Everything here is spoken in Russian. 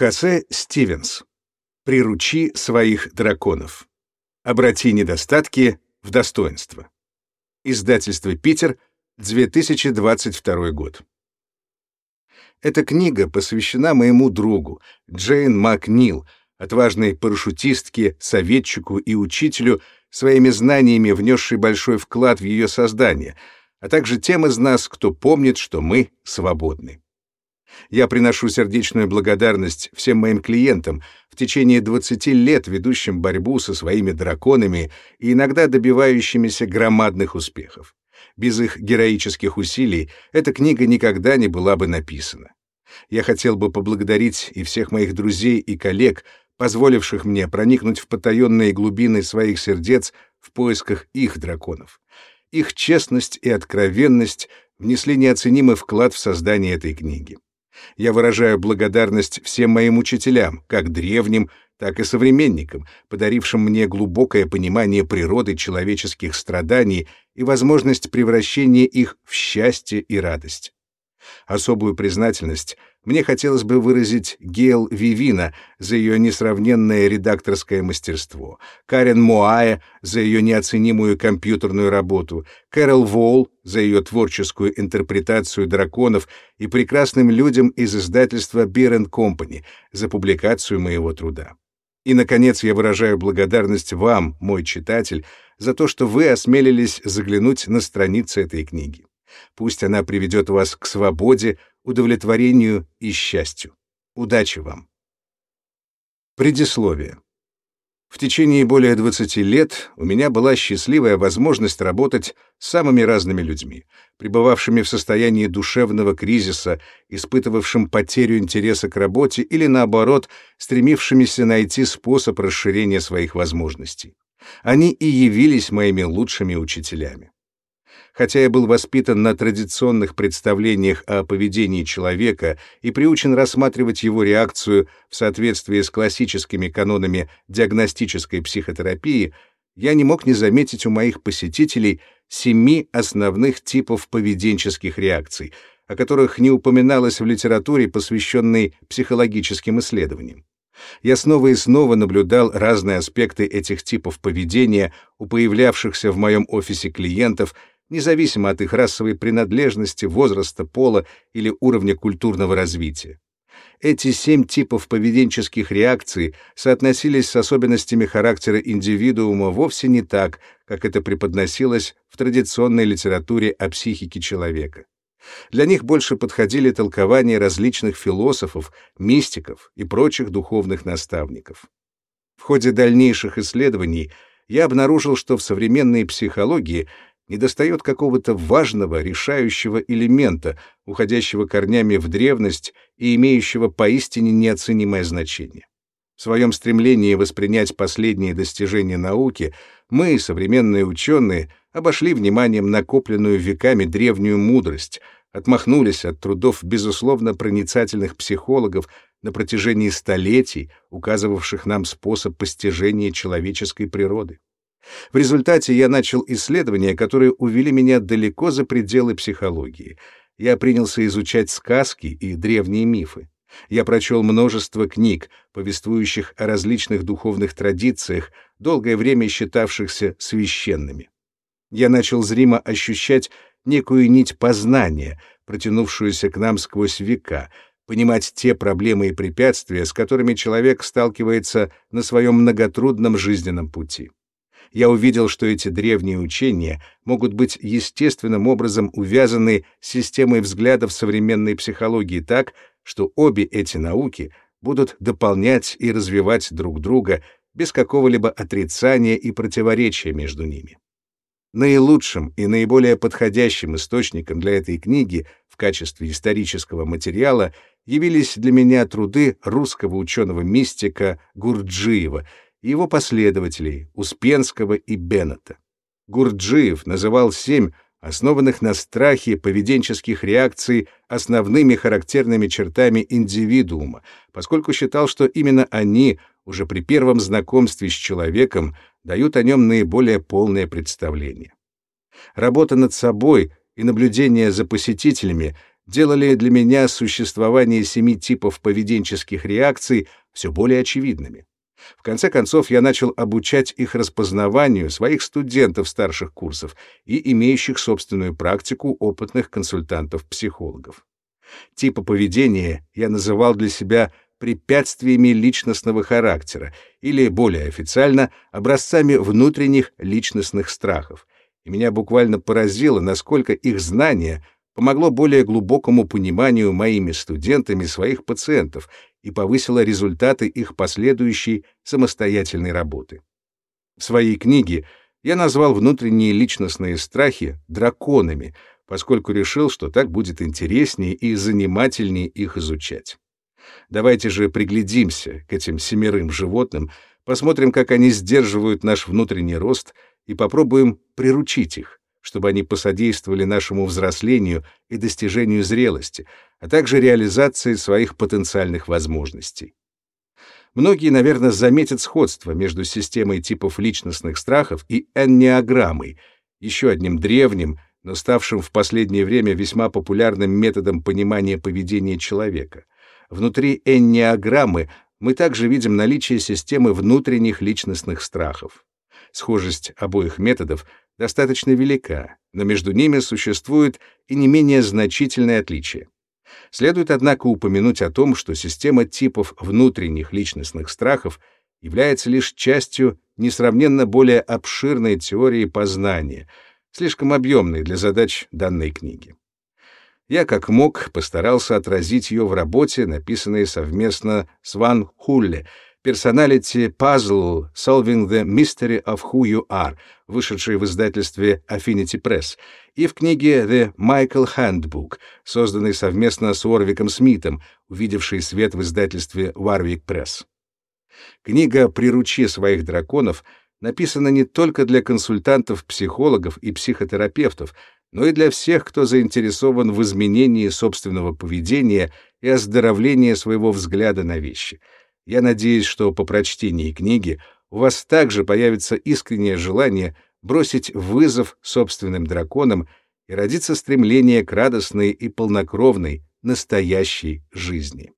Хосе Стивенс. Приручи своих драконов. Обрати недостатки в достоинство. Издательство «Питер», 2022 год. Эта книга посвящена моему другу, Джейн Макнил, отважной парашютистке, советчику и учителю, своими знаниями внесшей большой вклад в ее создание, а также тем из нас, кто помнит, что мы свободны. Я приношу сердечную благодарность всем моим клиентам, в течение 20 лет ведущим борьбу со своими драконами и иногда добивающимися громадных успехов. Без их героических усилий эта книга никогда не была бы написана. Я хотел бы поблагодарить и всех моих друзей и коллег, позволивших мне проникнуть в потаенные глубины своих сердец в поисках их драконов. Их честность и откровенность внесли неоценимый вклад в создание этой книги. Я выражаю благодарность всем моим учителям, как древним, так и современникам, подарившим мне глубокое понимание природы человеческих страданий и возможность превращения их в счастье и радость. Особую признательность мне хотелось бы выразить Гейл Вивина за ее несравненное редакторское мастерство, Карен Моая за ее неоценимую компьютерную работу, Кэрол Волл за ее творческую интерпретацию драконов и прекрасным людям из издательства Beer Company за публикацию моего труда. И, наконец, я выражаю благодарность вам, мой читатель, за то, что вы осмелились заглянуть на страницы этой книги. Пусть она приведет вас к свободе, удовлетворению и счастью. Удачи вам! Предисловие. В течение более 20 лет у меня была счастливая возможность работать с самыми разными людьми, пребывавшими в состоянии душевного кризиса, испытывавшим потерю интереса к работе или, наоборот, стремившимися найти способ расширения своих возможностей. Они и явились моими лучшими учителями. Хотя я был воспитан на традиционных представлениях о поведении человека и приучен рассматривать его реакцию в соответствии с классическими канонами диагностической психотерапии, я не мог не заметить у моих посетителей семи основных типов поведенческих реакций, о которых не упоминалось в литературе, посвященной психологическим исследованиям. Я снова и снова наблюдал разные аспекты этих типов поведения у появлявшихся в моем офисе клиентов независимо от их расовой принадлежности, возраста, пола или уровня культурного развития. Эти семь типов поведенческих реакций соотносились с особенностями характера индивидуума вовсе не так, как это преподносилось в традиционной литературе о психике человека. Для них больше подходили толкования различных философов, мистиков и прочих духовных наставников. В ходе дальнейших исследований я обнаружил, что в современной психологии недостает какого-то важного, решающего элемента, уходящего корнями в древность и имеющего поистине неоценимое значение. В своем стремлении воспринять последние достижения науки мы, современные ученые, обошли вниманием накопленную веками древнюю мудрость, отмахнулись от трудов безусловно проницательных психологов на протяжении столетий, указывавших нам способ постижения человеческой природы. В результате я начал исследования, которые увели меня далеко за пределы психологии. Я принялся изучать сказки и древние мифы. Я прочел множество книг, повествующих о различных духовных традициях, долгое время считавшихся священными. Я начал зримо ощущать некую нить познания, протянувшуюся к нам сквозь века, понимать те проблемы и препятствия, с которыми человек сталкивается на своем многотрудном жизненном пути я увидел, что эти древние учения могут быть естественным образом увязаны с системой взглядов современной психологии так, что обе эти науки будут дополнять и развивать друг друга без какого-либо отрицания и противоречия между ними. Наилучшим и наиболее подходящим источником для этой книги в качестве исторического материала явились для меня труды русского ученого-мистика Гурджиева — и его последователей Успенского и Беннета. Гурджиев называл семь основанных на страхе поведенческих реакций основными характерными чертами индивидуума, поскольку считал, что именно они уже при первом знакомстве с человеком дают о нем наиболее полное представление. Работа над собой и наблюдение за посетителями делали для меня существование семи типов поведенческих реакций все более очевидными. В конце концов, я начал обучать их распознаванию своих студентов старших курсов и имеющих собственную практику опытных консультантов-психологов. Типы поведения я называл для себя препятствиями личностного характера или, более официально, образцами внутренних личностных страхов. И меня буквально поразило, насколько их знание помогло более глубокому пониманию моими студентами своих пациентов и повысило результаты их последующей самостоятельной работы. В своей книге я назвал внутренние личностные страхи драконами, поскольку решил, что так будет интереснее и занимательнее их изучать. Давайте же приглядимся к этим семерым животным, посмотрим, как они сдерживают наш внутренний рост и попробуем приручить их чтобы они посодействовали нашему взрослению и достижению зрелости, а также реализации своих потенциальных возможностей. Многие, наверное, заметят сходство между системой типов личностных страхов и эннеограммой, еще одним древним, но ставшим в последнее время весьма популярным методом понимания поведения человека. Внутри эннеограммы мы также видим наличие системы внутренних личностных страхов. Схожесть обоих методов достаточно велика, но между ними существует и не менее значительное отличие. Следует, однако, упомянуть о том, что система типов внутренних личностных страхов является лишь частью несравненно более обширной теории познания, слишком объемной для задач данной книги. Я, как мог, постарался отразить ее в работе, написанной совместно с Ван Хулле — Personality Puzzle Solving the Mystery of Who You Are, вышедшей в издательстве Affinity Press, и в книге The Michael Handbook, созданной совместно с Уорвиком Смитом, увидевшей свет в издательстве Warwick Press. Книга «Приручи своих драконов» написана не только для консультантов, психологов и психотерапевтов, но и для всех, кто заинтересован в изменении собственного поведения и оздоровлении своего взгляда на вещи — я надеюсь, что по прочтении книги у вас также появится искреннее желание бросить вызов собственным драконам и родится стремление к радостной и полнокровной настоящей жизни.